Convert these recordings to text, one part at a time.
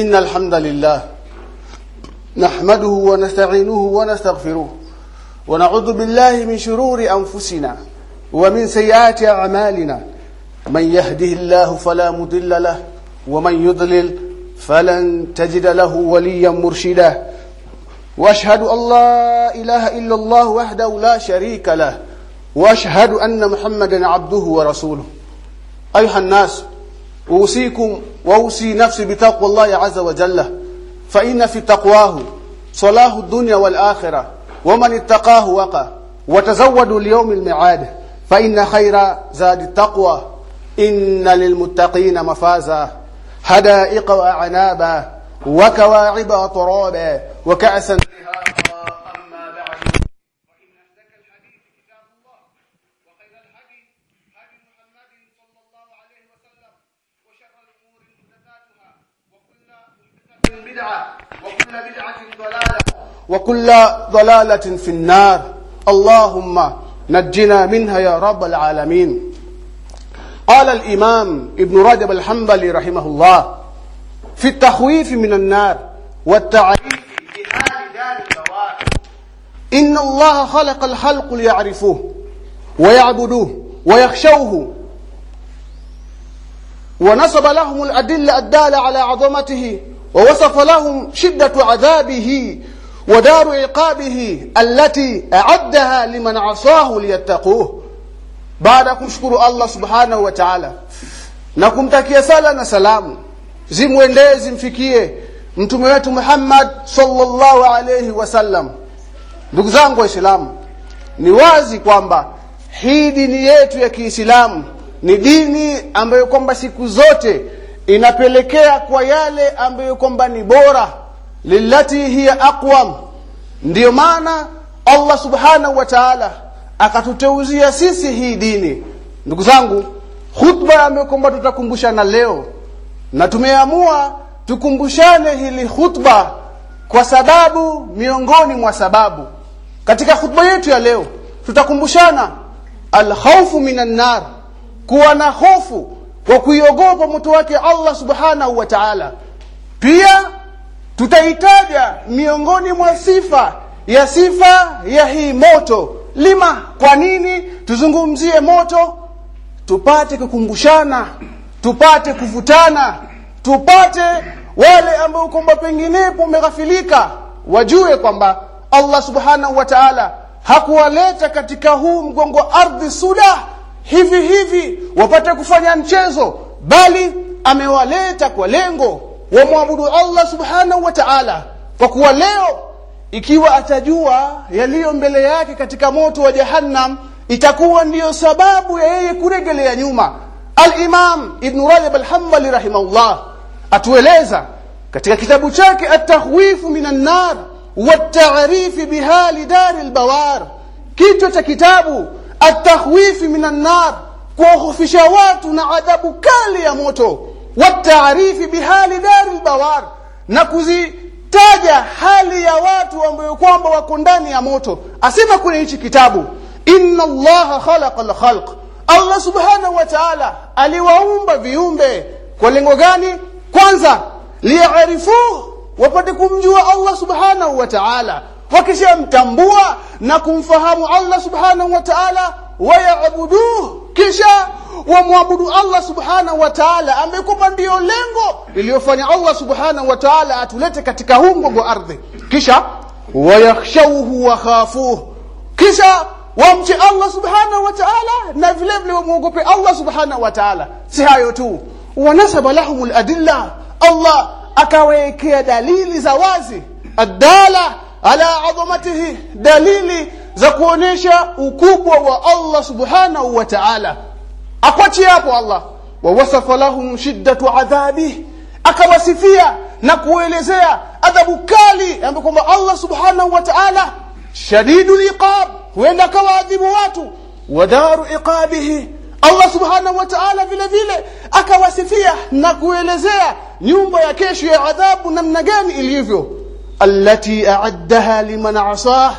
إن الحمد لله نحمده ونستعينه ونستغفره ونعوذ بالله من شرور أنفسنا ومن سيئات أعمالنا. من يهده الله فلا مضل له ومن يضلل فلن تجد له وليا مرشدا. وأشهد أن لا إله إلا الله وحده لا شريك له وأشهد أن محمدا عبده ورسوله. أيها الناس أوصيكم وأوصي نفسي بتقوى الله عز وجل. فإن في تقواه صلاح الدنيا والآخرة ومن اتقاه وقى وتزودوا ليوم الميعاد فإن خير زاد التقوى. إن للمتقين مفازا. حدائق وأعنابا وكواعب أطرابا وكأسا وكل ضلالة في النار. اللهم نجنا منها يا رب العالمين. قال الإمام ابن رجب الحنبلي رحمه الله في التخويف من النار والتعريف بحال دار الدوار إن الله خلق الخلق ليعرفوه ويعبدوه ويخشوه ونصب لهم الأدلة الدالة على عظمته ووصف لهم شدة عذابه ودار عقابه التي أعدها لمن عصاه ليتقوه بعد kumshukuru Allah subhanahu wa ta'ala na kumtakia sala na salamu zimwendee zimfikie mtume wetu Muhammad sallallahu alayhi wasallam ndugu zangu waislamu ni wazi kwamba hii dini yetu ya Kiislamu ni dini ambayo kwamba siku zote inapelekea kwa yale ambayo kwamba ni bora lillati hiya aqwam. Ndiyo maana Allah subhanahu wa ta'ala akatuteuzia sisi hii dini. Ndugu zangu khutba ambayo tutakumbushana leo na tumeamua tukumbushane hili khutba kwa sababu miongoni mwa sababu. Katika khutba yetu ya leo tutakumbushana alkhawfu minan nar kuwa na hofu kwa kuiogopa moto wake Allah subhanahu wa ta'ala. Pia tutaitaja miongoni mwa sifa ya sifa ya hii moto. Lima kwa nini tuzungumzie moto? Tupate kukumbushana tupate kuvutana tupate wale ambao kwamba penginepo umeghafilika wajue kwamba Allah subhanahu wa ta'ala hakuwaleta katika huu mgongo wa ardhi suda hivi hivi wapate kufanya mchezo bali amewaleta kwa lengo wamwabudu Allah subhanahu wa ta'ala. Kwa kuwa leo ikiwa atajua yaliyo mbele yake katika moto wa jahannam itakuwa ndiyo sababu ya yeye kuregelea nyuma. al-Imam Ibn Rajab al-Hanbali rahimahullah atueleza katika kitabu chake At-Tahwifu minan nar wat-ta'rif bihali dar al-bawar kichwa cha kitabu At-Tahwifu minan nar kuwahofisha watu na adhabu kali ya moto wat-ta'rif bihali dari al-bawar na kuzitaja hali ya watu ambao kwamba wako ndani ya moto. Asema kwenye hichi kitabu inna allaha khalaqa al-khalq. Allah subhanahu wa ta'ala aliwaumba viumbe. Kwa lengo gani? Kwanza liarifu wapate kumjua Allah subhanahu wa ta'ala. Wakishamtambua na kumfahamu Allah subhanahu wa ta'ala wayaabuduhu kisha wamwabudu Allah subhanahu wa ta'ala ambaye kwamba lengo liliyofanya Allah subhanahu wa ta'ala atulete katika huu mgongo ardhi. Kisha wayakhshawhu wa khafuhu. Kisha wamche Allah subhanahu wa ta'ala na vile vile wamwogope Allah subhanahu wa ta'ala. Si hayo tu. Wanasaba lahum adilla. Allah akawekea dalili za wazi. Adala ala adhamatihi dalili za kuonesha ukubwa wa Allah subhanahu wa ta'ala akwachi hapo Allah. Wa wasafa lahum shiddatu adhabi. Akawasifia na kuelezea adhabu kali ambapo kwamba Allah subhanahu wa ta'ala shadidul iqab huenda akawaadhibu watu. Wadaru iqabihi. Allah subhanahu wa ta'ala vile vile akawasifia na kuelezea nyumba ya kesho ya adhabu namna gani ilivyo. Allati a'addaha liman asah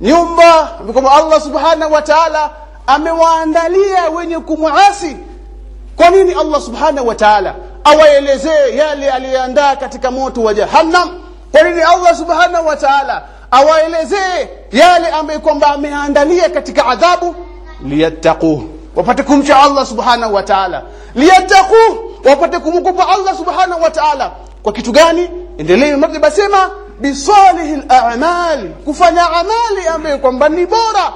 nyumba kwamba Allah subhanahu wa ta'ala amewaandalia wenye kumuasi kwa nini Allah subhanahu wa ta'ala awaelezee yale aliyoandaa katika moto wa jahannam? Kwa nini allah subhanahu wa taala awaelezee yale ambayo kwamba ameandalia katika adhabu? Liyattaqu. Wapate kumcha allah subhanahu wa taala. Liyattaqu. Wapate kumkupa allah subhanahu wa taala. Kwa kitu gani? Endelee maghrib asema bisalihil a'mal. Kufanya amali ambayo kwamba ni bora.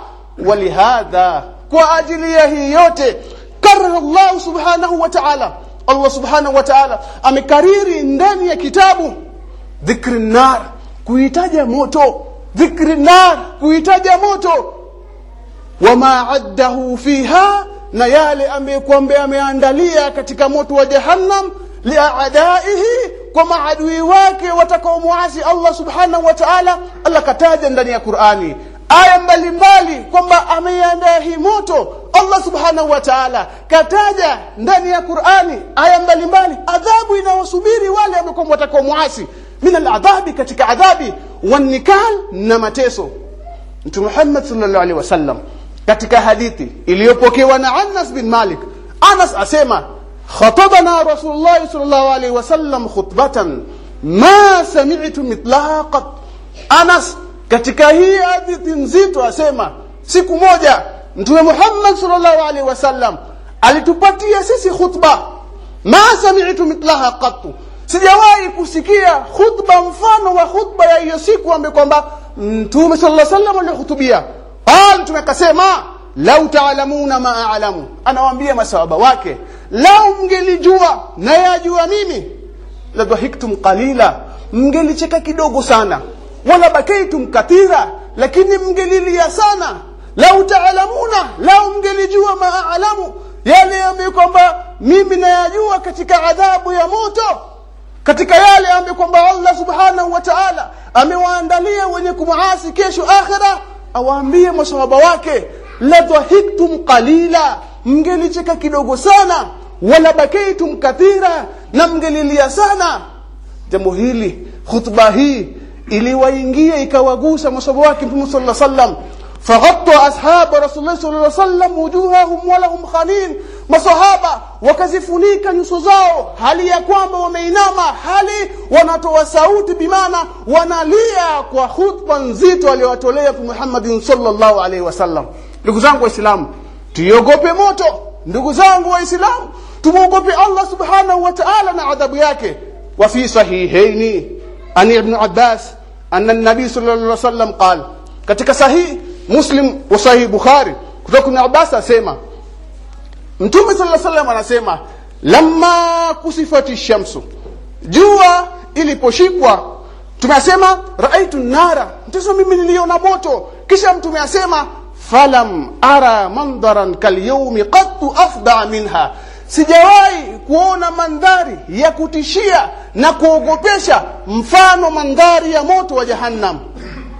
Walihadha kwa ajili ya hii yote karara llahu subhanahu wa taala. Allah subhanahu wa taala amekariri ndani ya kitabu dhikri nar kuitaja moto. Dhikri nar kuitaja moto. Wama addahu fiha na yale ambayo kwamba ameandalia katika moto wa jahannam liadaihi kwa maadui wake watakaomwasi allah subhanahu wa taala allah kataja ndani ya qurani aya mbalimbali kwamba ameiandaa hii moto. Allah subhanahu wa ta'ala kataja ndani ya Qur'ani aya mbalimbali adhabu inawasubiri wale ambao watakao muasi. Min aladhabi katika adhabi wanikal na mateso. Mtume Muhammad sallallahu alaihi wasallam katika hadithi iliyopokewa na Anas bin Malik Anas asema khatabana Rasulullah sallallahu alaihi wasallam khutbatan ma sami'tu mithlaha Anas katika hii hadithi nzito asema siku moja mtume Muhammad sallallahu alaihi wasallam alitupatia sisi khutba. Ma sami'tu mithlaha qattu. Sijawahi kusikia khutba mfano wa khutba ya hiyo siku ambe kwamba mtume sallallahu alaihi wasallam alihutubia. Qal mtume akasema lau taalamuna ma a'lamu. Anawaambia masahaba wake lau mngelijua na yajua mimi la dhahiktum qalila. Mngelicheka kidogo sana wala bakaitum kathira lakini mngelilia sana. Lau taalamuna lau mngelijua ma a'lamu yale ambayo kwamba mimi nayajua katika adhabu ya moto katika yale ambayo kwamba Allah subhanahu wa ta'ala amewaandalia wenye kumuasi kesho akhira awaambie masahaba wake la dhahiktum qalila. Mngelicheka kidogo sana. Wala bakaitum kathira na mngelilia sana. Jambo hili khutba hii iliwaingia ikawagusa masahaba wake mtume sallallahu sallam faghatta ashab rasulullah الله عليه وسلم wujuhahum wa lahum khanin masahaba wakazifunika nyuso zao hali ya kwamba wameinama hali wanatoa sauti bimana wanalia kwa hutba nzito aliyowatolea kwa Muhammad صلى الله عليه وسلم ndugu zangu waislamu tuiogope moto. Ndugu zangu waislamu tumuogope Allah subhanahu wa ta'ala na adhabu yake. Wa fi sahihaini ani ibn Abbas anna an-nabi sallallahu alaihi wasallam qala katika sahihi Muslim wa sahihi Bukhari kutoka ibn Abbas asema Mtume sallallahu alaihi wasallam anasema lamma kusifati shamsu jua iliposhikwa tumesema raaitu nara mtume mimi niliona moto kisha mtume asema falam ara mandharan kalyawmi qattu afda minha sijawahi kuona mandhari ya kutishia na kuogopesha mfano mandhari ya moto wa jahannam.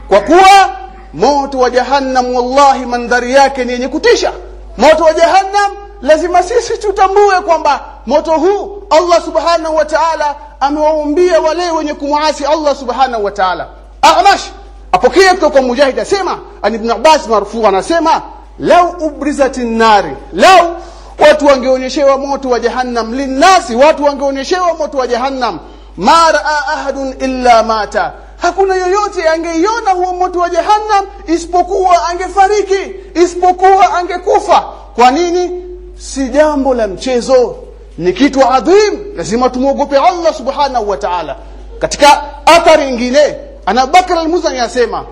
Kwa kuwa moto wa jahannam wallahi mandhari yake ni yenye kutisha. Moto wa jahannam lazima sisi tutambue kwamba moto huu Allah subhanahu wa ta'ala amewaumbia wale wenye kumuasi Allah subhanahu wa ta'ala. Amash apokea kutoka kwa Mujahid asema. Ibn Abbas marfu anasema lau ubrizatin nari lau watu wangeonyeshewa moto wa jahannam. Linnasi watu wangeonyeshewa moto wa jahannam. Ma raa ahadun illa mata. Hakuna yoyote angeiona huo moto wa jahannam isipokuwa angefariki isipokuwa angekufa. Kwa nini? Si jambo la mchezo. Ni kitu adhim. Lazima tumwogope Allah subhanahu wa ta'ala. Katika athari nyingine ana Bakr al-Muzani anasema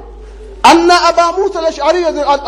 anna Aba Musa al-Ash'ari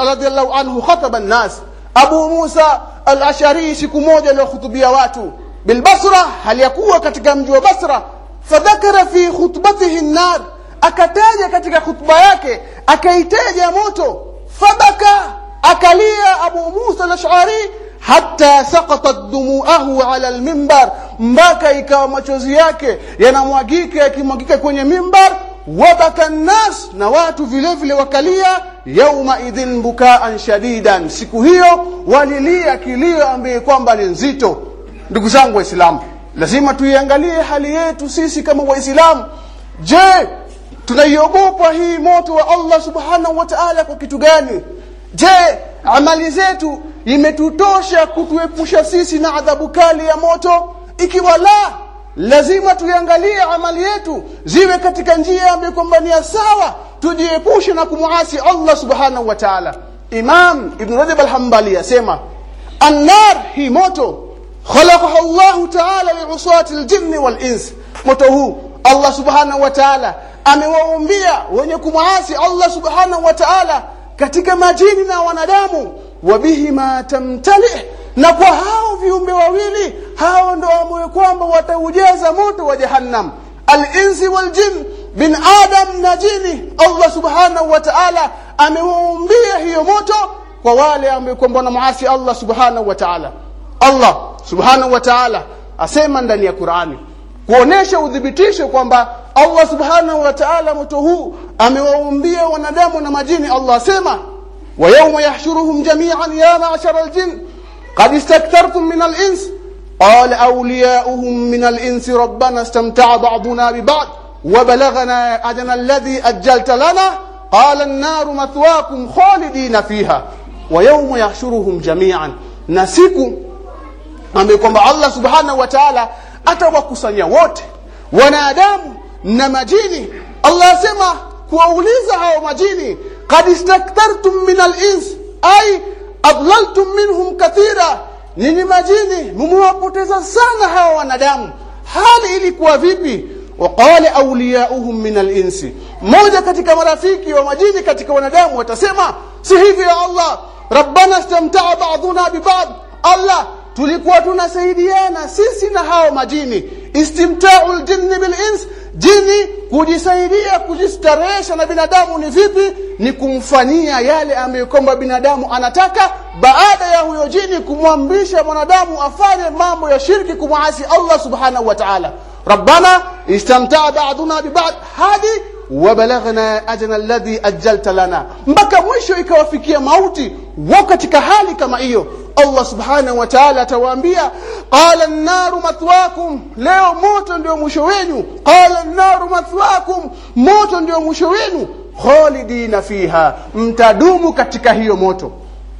radhiyallahu anhu khataba an-nas Abu Musa al-Ash'ari siku moja aliwahutubia watu. Bilbasra hali yakuwa katika mji wa Basra. Fadhakara fi khutbatihi an-nar akataja katika khutba yake akaitaja moto. Fabaka akalia Abu Musa al-Ash'ari hata saqatat dumuahu ala almimbar mpaka ikawa machozi yake yanamwagika yakimwagika kwenye mimbar wabaka nnas na watu vile vile wakalia yauma idhin bukaan shadidan. Siku hiyo walilia kilio ambaye kwamba ni nzito. Ndugu zangu waislamu lazima tuiangalie hali yetu sisi kama waislamu. Je tunaiogopa hii moto wa Allah subhanahu wa ta'ala kwa kitu gani? Je amali zetu imetutosha kutuepusha sisi na adhabu kali ya moto? Ikiwa la lazima tuiangalie amali yetu ziwe katika njia kwamba sawa tujiepushe na kumuasi Allah subhanahu wa ta'ala. Imam Ibn Rajab al-Hanbali asema annar hi moto khalaqahu Allah ta'ala li'usati al-jinni wal-ins moto huu Allah subhanahu wa ta'ala amewaumbia wenye kumuasi Allah subhanahu wa ta'ala katika majini na wanadamu. Wabihima tamtali na kwa hao viumbe wawili hao ndo ambao kwamba wataujeza moto wa jahannam. Al-insi wal-jin bin adam na jini. Allah subhanahu wa ta'ala amewaumbia hiyo moto kwa wale ambao kwamba wanamuasi Allah subhanahu wa ta'ala. Allah subhanahu wa ta'ala asema ndani ya Qur'ani kuonesha udhibitisho kwamba Allah subhanahu wa ta'ala moto huu amewaumbia wanadamu na majini. Allah asema wa yawma yahshuruhum jami'an ya ma'shara al-jinn qad istaktartum min al-ins qala awliya'uhum min al-ins rabbana istamta'a ba'duna bi ba'd wa balaghana قال alladhi ajjalta lana qala an-naru mathwaakum khalidina fiha wa yawma yahshuruhum jami'an na siku ambayo kwamba Allah subhanahu wa ta'ala atawakusanya wote wanadamu na majini. Allah asema kuwauliza hao majini qad istaktartum min al-ins ay adlaltum minhum kathira nini majini mumewapoteza sana hawa wanadamu. Hali ilikuwa vipi? Waqala awliyauhum min alinsi mmoja katika marafiki wa majini katika wanadamu watasema si hivyo ya Allah? Rabbana istamta'a ba'duna bi ba'd. Allah tulikuwa tunasaidiana sisi na hao majini. Istimta'ul jinni bil ins jini kujisaidia kujistarehesha na binadamu ni vipi? Ni kumfanyia yale ambayo kwamba binadamu anataka. Baada ya huyo jini kumwamrisha mwanadamu afanye mambo ya shirki kumwasi Allah subhanahu wa ta'ala. Rabbana istamta'a ba'duna bi ba'd hadi wabalaghna ajna alladhi ajjalta lana. Mpaka mwisho ikawafikia mauti wao katika hali kama hiyo Allah subhanahu wa ta'ala atawaambia qala an-naru mathwakum. Leo moto ndio mwisho wenu. Qala an-naru mathwakum. Moto ndio mwisho wenu. Khalidina fiha. Mtadumu katika hiyo moto.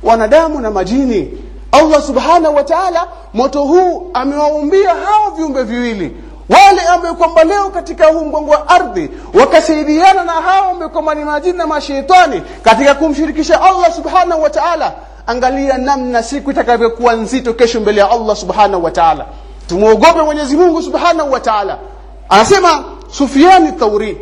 Wanadamu na majini. Allah subhanahu wa ta'ala moto huu amewaumbia hao viumbe viwili. Wale ambao kwamba leo katika huu wa ardhi wakasaidiana na hao ambao kwamba ni majini na mashaitani katika kumshirikisha Allah subhanahu wa ta'ala angalia namna siku itakavyokuwa nzito kesho mbele ya Allah subhanahu wa ta'ala. Tumuogope Mwenyezi Mungu subhanahu wa ta'ala. Anasema Sufyan Thauri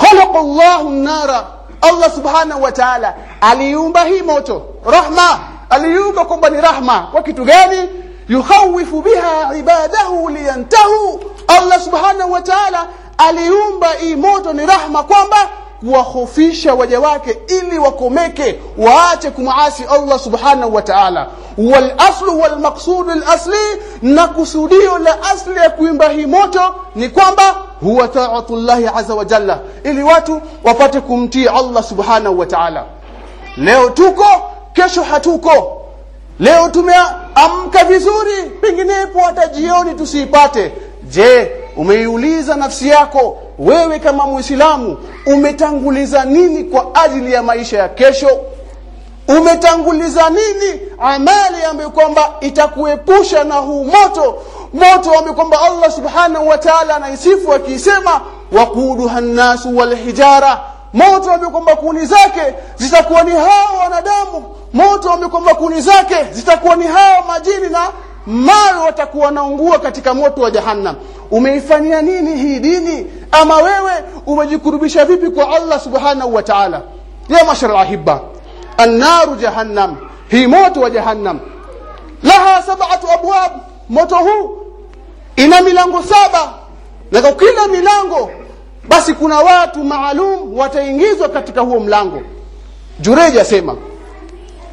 khalaqa Allahu nara Allah subhanahu wa ta'ala aliumba hii moto rahma. Aliumba kwamba ni rahma. Kwa kitu gani? Yukhawifu biha ibadahu liyantahu. Allah subhanahu wa ta'ala aliumba hii moto ni rahma kwamba kuwahofisha waja wake ili wakomeke waache kumasi Allah subhanahu wa ta'ala. Wal aslu wal maqsud al asli na kusudio la asli ya kuimba hii moto ni kwamba huwa ta'atullahi azza wa jalla ili watu wapate kumtii Allah subhanahu wa ta'ala. Leo tuko kesho hatuko. Leo tumeamka vizuri penginepo hata jioni tusiipate. Je umeiuliza nafsi yako wewe kama muislamu umetanguliza nini kwa ajili ya maisha ya kesho? Umetanguliza nini amali ambayo kwamba itakuepusha na huu moto? Moto ambao kwamba Allah subhanahu wa ta'ala anaisifu akisema waquduha nnasu walhijara moto ambao kwamba kuni zake zitakuwa ni hao wanadamu. Moto ambao kwamba kuni zake zitakuwa ni hao majini na mawe watakuwa naungua katika moto wa jahannam. Umeifanyia nini hii dini? Ama wewe umejikurubisha vipi kwa Allah subhanahu wa ta'ala? Ya mashara ahibba annaru jahannam hii moto wa jahannam. Laha sab'atu abwab moto huu ina milango saba. Na kwa kila milango basi kuna watu maalum wataingizwa katika huo mlango. Jureja asema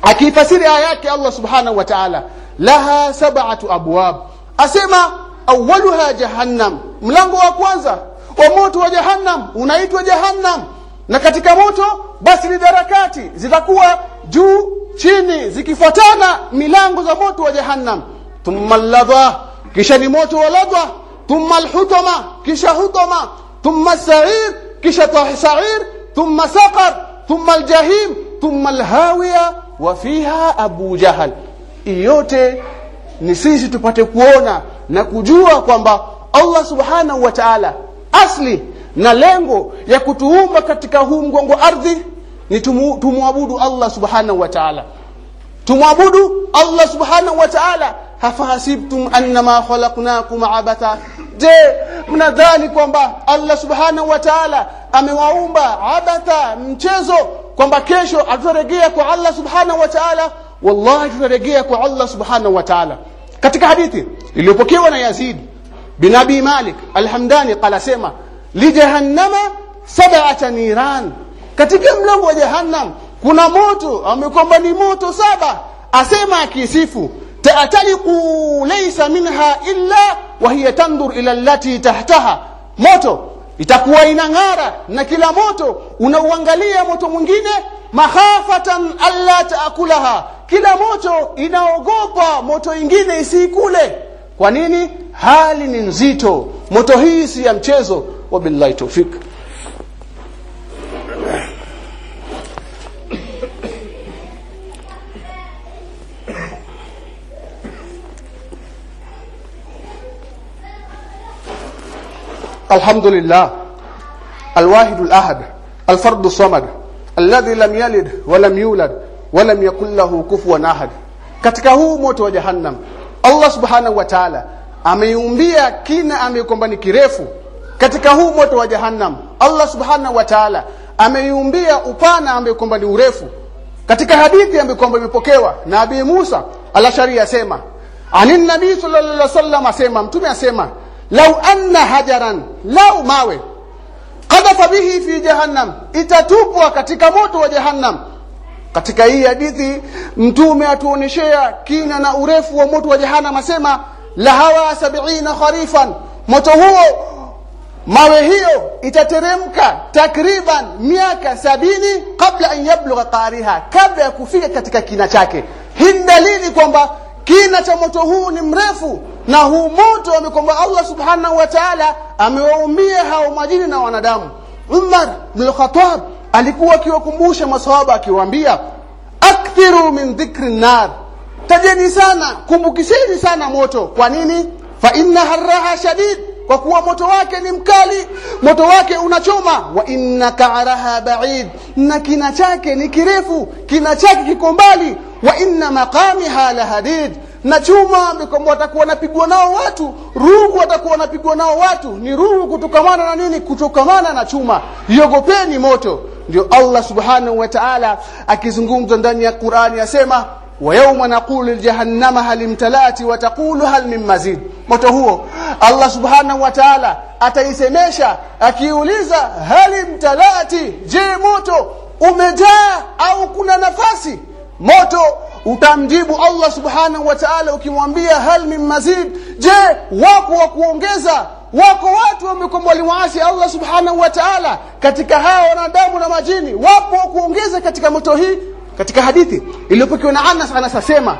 akiifasiri aya yake Allah subhanahu wa ta'ala laha sab'atu abwab asema awwaluha jahannam mlango wa kwanza wa moto wa jahannam unaitwa jahannam na katika moto basi ni darakati zitakuwa juu chini zikifuatana milango za moto wa jahannam thumma ladha kisha ni moto wa ladha thumma alhutama kisha hutama thumma sa'ir kisha sa'ir thumma saqar thumma aljahim thumma alhawiya wa fiha abu jahal yote ni sisi tupate kuona na kujua kwamba Allah subhanahu wa ta'ala asli na lengo ya kutuumba katika huu mgongo ardhi ni tumwabudu Allah subhanahu wa ta'ala. Tumwabudu Allah subhanahu wa ta'ala. Hafahasibtum annama khalaqnakum abatha? Je mnadhani kwamba Allah subhanahu wa ta'ala amewaumba abatha mchezo kwamba kesho atarejea kwa Allah subhanahu wa ta'ala wallahi tutarejea kwa Allah subhanahu wa ta'ala. Katika hadithi iliyopokewa na Yazid bin Abi Malik Al-Hamdani qala sema li jahannama sab'ata niran. Katika mlango wa jahannam kuna moto amekwamba ni moto saba. Asema akisifu ta'taliqu laysa minha illa wa hiya tandur ila allati tahtaha. Moto itakuwa inang'ara na kila moto unauangalia moto mwingine mahafatan alla taakulaha kila moto inaogopa moto ingine isiikule kwa nini hali ni nzito moto hii si ya mchezo wabillahi tawfik الحمد لله الواحد الأحد الفرد الصمد الذي لم يلد ولم يولد walam yakul lahu kufuwan ahad. Katika huu moto wa Jahannam, Allah subhanahu wa taala ameumbia kina amekombani kirefu. Katika huu moto wa Jahannam, Allah subhanahu wa taala ameumbia upana amekombani urefu. Katika hadithi ambayo kwamba imepokewa na Abi Musa Alashari asema anin nabi sallallahu alaihi wasallam asema, mtume asema, lau anna hajaran, lau mawe qadafa bihi fi jahannam, itatupwa katika moto wa Jahannam katika hii hadithi mtume atuoneshea kina na urefu wa moto wa jahannam asema la hawa sabina kharifan. Moto huo mawe hiyo itateremka takriban miaka sabini kabla an yablugha qariha kabla ya kufika katika kina chake. Hii dalili kwamba kina cha moto huu ni mrefu na huu moto amekwamba Allah subhanahu wa ta'ala amewaumia hao majini na wanadamu. Umar bin Khattab alikuwa akiwakumbusha maswahaba akiwaambia akthiru min dhikri nar tajeni sana kumbukisheni sana moto. Kwa nini? Fa inna harraha shadid. Kwa kuwa moto wake ni mkali moto wake unachoma. Wa inna ka'raha ba'id. Na kina chake ni kirefu kina chake kiko mbali. Wa inna maqamiha la hadid na chuma watakuwa wanapigwa nao watu ruhu watakuwa napigwa nao watu. Ni ruhu kutokamana na nini? Kutokamana na chuma. Iogopeni moto ndio Allah subhanahu wa ta'ala akizungumza ndani ya Qur'ani yasema wa yawma naqulu jahannama hal imtalati wa taqulu hal min mazid. Moto huo Allah subhanahu wa ta'ala ataisemesha akiuliza hal imtalati je moto umejaa au kuna nafasi? Moto utamjibu Allah subhanahu wa ta'ala ukimwambia hal min mazid. Je wako wa kuongeza wako watu wamekomba waliwaasi Allah subhanahu wa ta'ala katika hao wanadamu na majini. Wapo wa kuongeza katika moto hii katika hadithi iliyopokewa na Anas anasema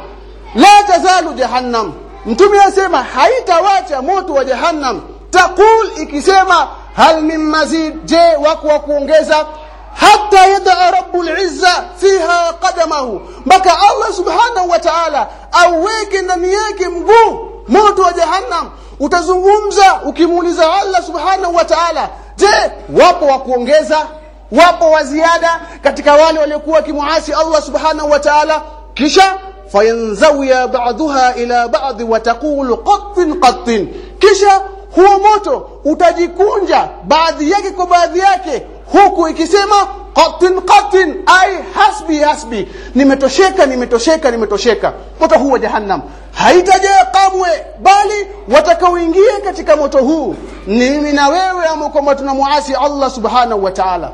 la tazalu jahannam. Mtume anasema haitawacha moto wa jahannam. Taqul ikisema hal min mazid. Je wako wa kuongeza? Hata yadaa rabbul izza fiha qadamahu. Mpaka Allah subhanahu wa ta'ala auweke ndani yake mguu moto wa jahannam utazungumza ukimuuliza Allah subhanahu wa ta'ala. Je wapo wa kuongeza? Wapo wa ziada katika wale waliokuwa kimuasi Allah subhanahu wa ta'ala? Kisha fayanzawiya ba'daha ila ba'd wa taqulu qattin qattin. Kisha huo moto utajikunja baadhi yake kwa baadhi yake huku ikisema qatin qatin ai hasbi hasbi. Nimetosheka nimetosheka nimetosheka. Moto huu wa jahannam haitajaa kamwe bali watakaoingia katika moto huu ni mimi na wewe ambao kwamba tunamuasi Allah subhanahu wa ta'ala.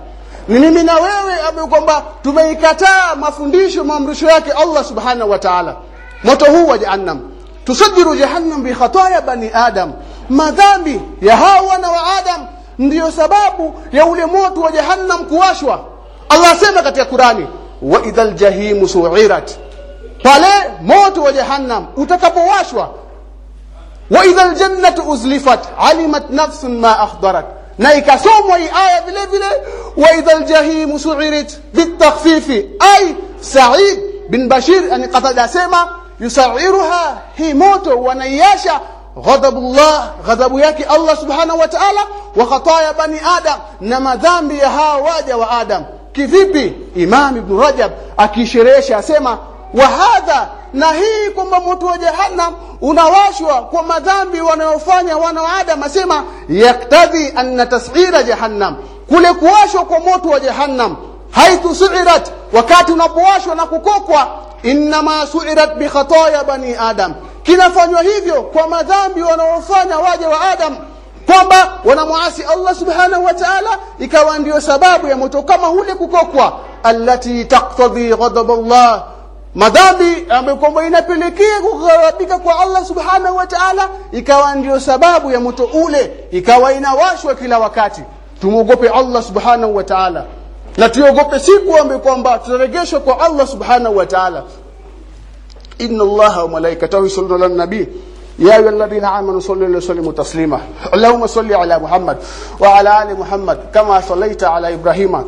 Ni mimi na wewe ambao kwamba tumeikataa mafundisho maamrisho yake Allah subhanahu wa ta'ala. Moto huu wa jahannam. Tusajiru jahannam bi khataya bani adam. Madhambi ya hawa na wa adam ndiyo sababu ya ule moto wa jahannam kuwashwa. Allah asema katika Qurani wa idhal jahimu su'irat pale moto wa jahannam utakapowashwa wa idhal jannatu uzlifat alimat nafsun ma ahdarat na ikasomwa hii aya vile vile wa idhal jahimu su'irat bitakhfifi ay Sa'id bin Bashir ani qatada asema yusairuha hii moto wanaiasha ghadabullah ghadhabu yake Allah subhanahu wa ta'ala wa khataya bani adam na madhambi ya hao waja wa adam kivipi imam ibn rajab akisherehesha asema wa hadha na hii kwamba moto wa jahannam unawashwa kwa madhambi wanayofanya wana wa adam asema yaktadhi anna tas'ira jahannam. Kule kuwashwa kwa moto wa jahannam haithu su'irat wakati unapowashwa na kukokwa inma su'irat bi khataya bani adam. Kinafanywa hivyo kwa madhambi wanaofanya waja wa adam kwamba wanamwasi Allah subhanahu wa ta'ala ikawa ndio sababu ya moto kama ule kukokwa allati taqtadhi ghadab Allah madhambi ambayo kwamba inapelekea kughadhabika kwa Allah subhanahu wa ta'ala ikawa ndio sababu ya moto ule ikawa inawashwa kila wakati tumuogope Allah subhanahu wa ta'ala na tuogope siku ambayo kwamba tutarejeshwa kwa Allah subhanahu wa ta'ala inna Allah wa malaikatahu yusalluna ala nabii يا أيها الذين آمنوا صلوا وسلموا تسليما اللهم صل على محمد وعلى آل محمد كما صليت على إبراهيم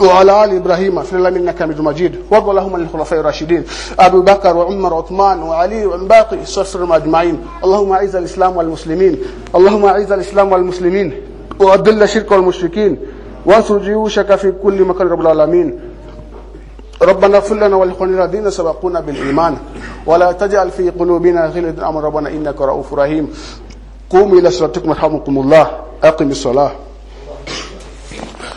وعلى آل إبراهيم في العالمين إنك حميد مجيد. وارض عن الخلفاء الراشدين. أبي بكر وعمر وعثمان وعلي وعن باقي الصحابة أجمعين اللهم أعز الإسلام والمسلمين. اللهم أعز الإسلام والمسلمين. وأذل الشرك والمشركين. وانصر جيوشك في كل مكان رب العالمين. ربنا اغفر لنا ولإخواننا الذين سبقونا بالإيمان. ولا تجعل في قلوبنا غلا أمر ربنا إنك رؤوف رحيم. قوموا إلى صلاتكم يرحمكم الله. أقم الصلاة.